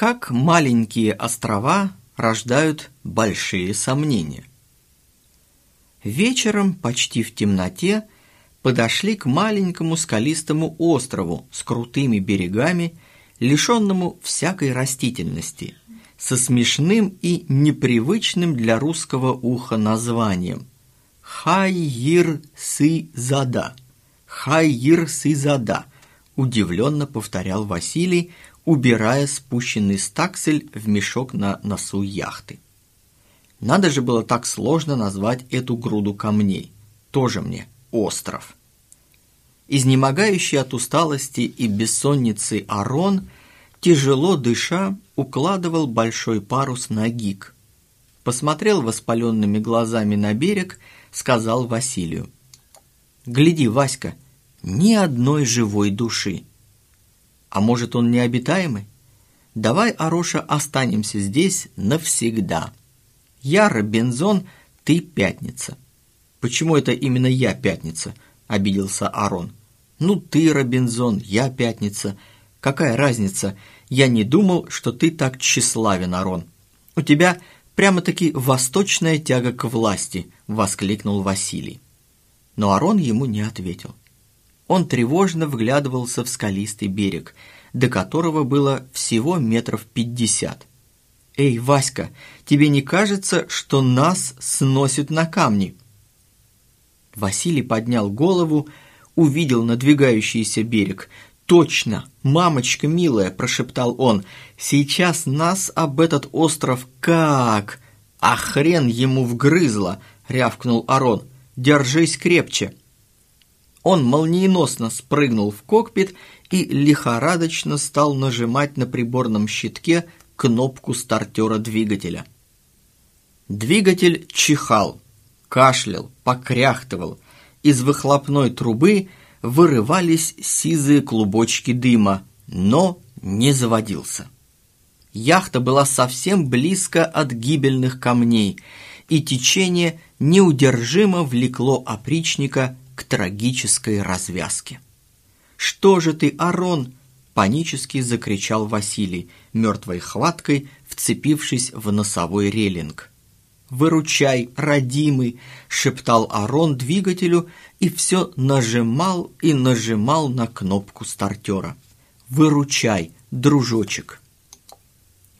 Как маленькие острова рождают большие сомнения. Вечером, почти в темноте, подошли к маленькому скалистому острову с крутыми берегами, лишенному всякой растительности, со смешным и непривычным для русского уха названием Хайир-Сы-Зада. Хайир-Сы-Зада, удивленно повторял Василий, убирая спущенный стаксель в мешок на носу яхты. Надо же было так сложно назвать эту груду камней. Тоже мне остров. Изнемогающий от усталости и бессонницы Арон, тяжело дыша, укладывал большой парус на гик. Посмотрел воспаленными глазами на берег, сказал Василию. «Гляди, Васька, ни одной живой души. А может, он необитаемый? Давай, Ароша, останемся здесь навсегда. Я Робинзон, ты Пятница. Почему это именно я Пятница? Обиделся Арон. Ну ты Робинзон, я Пятница. Какая разница? Я не думал, что ты так тщеславен, Арон. У тебя прямо-таки восточная тяга к власти, воскликнул Василий. Но Арон ему не ответил. Он тревожно вглядывался в скалистый берег, до которого было всего метров пятьдесят. «Эй, Васька, тебе не кажется, что нас сносит на камни?» Василий поднял голову, увидел надвигающийся берег. «Точно, мамочка милая!» – прошептал он. «Сейчас нас об этот остров как...» «А хрен ему вгрызло!» – рявкнул Арон. «Держись крепче!» Он молниеносно спрыгнул в кокпит и лихорадочно стал нажимать на приборном щитке кнопку стартера двигателя. Двигатель чихал, кашлял, покряхтывал. Из выхлопной трубы вырывались сизые клубочки дыма, но не заводился. Яхта была совсем близко от гибельных камней, и течение неудержимо влекло опричника к трагической развязке. «Что же ты, Арон?» – панически закричал Василий, мертвой хваткой вцепившись в носовой релинг. «Выручай, родимый!» – шептал Арон двигателю и все нажимал и нажимал на кнопку стартера. «Выручай, дружочек!»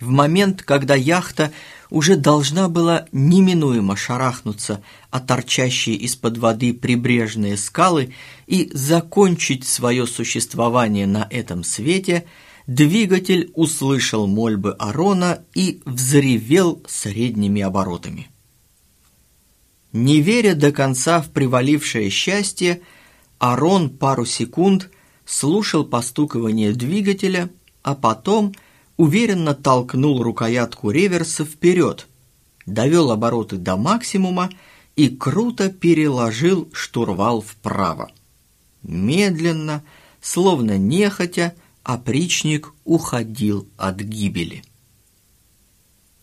В момент, когда яхта уже должна была неминуемо шарахнуться от торчащие из-под воды прибрежные скалы и закончить свое существование на этом свете, двигатель услышал мольбы Арона и взревел средними оборотами. Не веря до конца в привалившее счастье, Арон пару секунд слушал постукивание двигателя, а потом – уверенно толкнул рукоятку реверса вперед, довел обороты до максимума и круто переложил штурвал вправо. Медленно, словно нехотя, опричник уходил от гибели.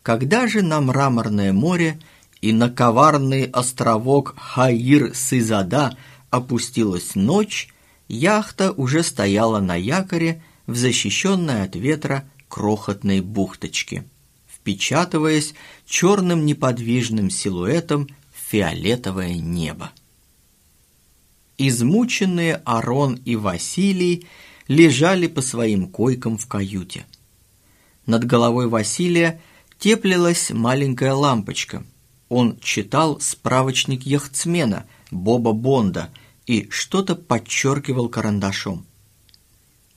Когда же на мраморное море и на коварный островок Хаир-Сызада опустилась ночь, яхта уже стояла на якоре в защищенной от ветра крохотной бухточки, впечатываясь черным неподвижным силуэтом в фиолетовое небо. Измученные Арон и Василий лежали по своим койкам в каюте. Над головой Василия теплилась маленькая лампочка. Он читал справочник яхтсмена Боба Бонда и что-то подчеркивал карандашом.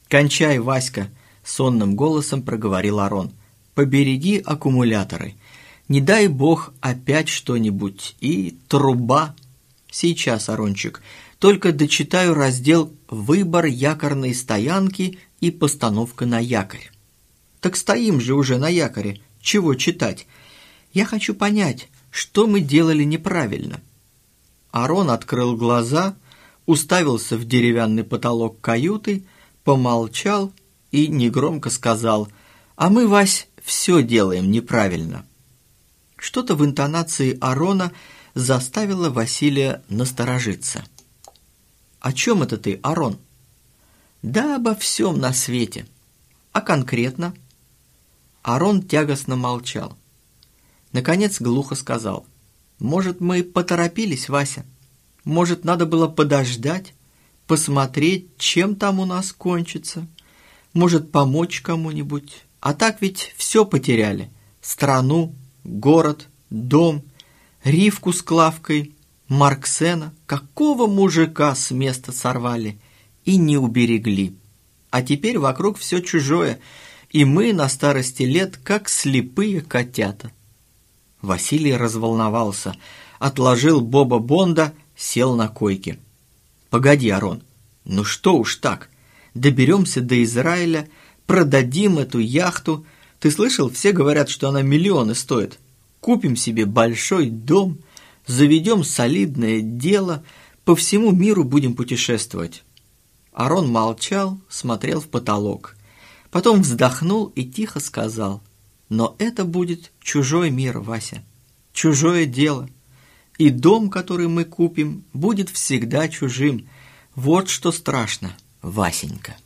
«Кончай, Васька!» Сонным голосом проговорил Арон. «Побереги аккумуляторы. Не дай бог опять что-нибудь. И труба». «Сейчас, Арончик. Только дочитаю раздел «Выбор якорной стоянки и постановка на якорь». «Так стоим же уже на якоре. Чего читать? Я хочу понять, что мы делали неправильно». Арон открыл глаза, уставился в деревянный потолок каюты, помолчал и негромко сказал «А мы, Вась, все делаем неправильно». Что-то в интонации Арона заставило Василия насторожиться. «О чем это ты, Арон?» «Да обо всем на свете. А конкретно?» Арон тягостно молчал. Наконец глухо сказал. «Может, мы поторопились, Вася? Может, надо было подождать, посмотреть, чем там у нас кончится? Может, помочь кому-нибудь? А так ведь все потеряли. Страну, город, дом, Ривку с Клавкой, Марксена. Какого мужика с места сорвали и не уберегли? А теперь вокруг все чужое, и мы на старости лет как слепые котята». Василий разволновался, отложил Боба Бонда, сел на койке. «Погоди, Арон, ну что уж так? Доберемся до Израиля, продадим эту яхту. Ты слышал, все говорят, что она миллионы стоит. Купим себе большой дом, заведем солидное дело, по всему миру будем путешествовать». Арон молчал, смотрел в потолок. Потом вздохнул и тихо сказал – но это будет чужой мир, Вася, чужое дело. И дом, который мы купим, будет всегда чужим. Вот что страшно, Васенька.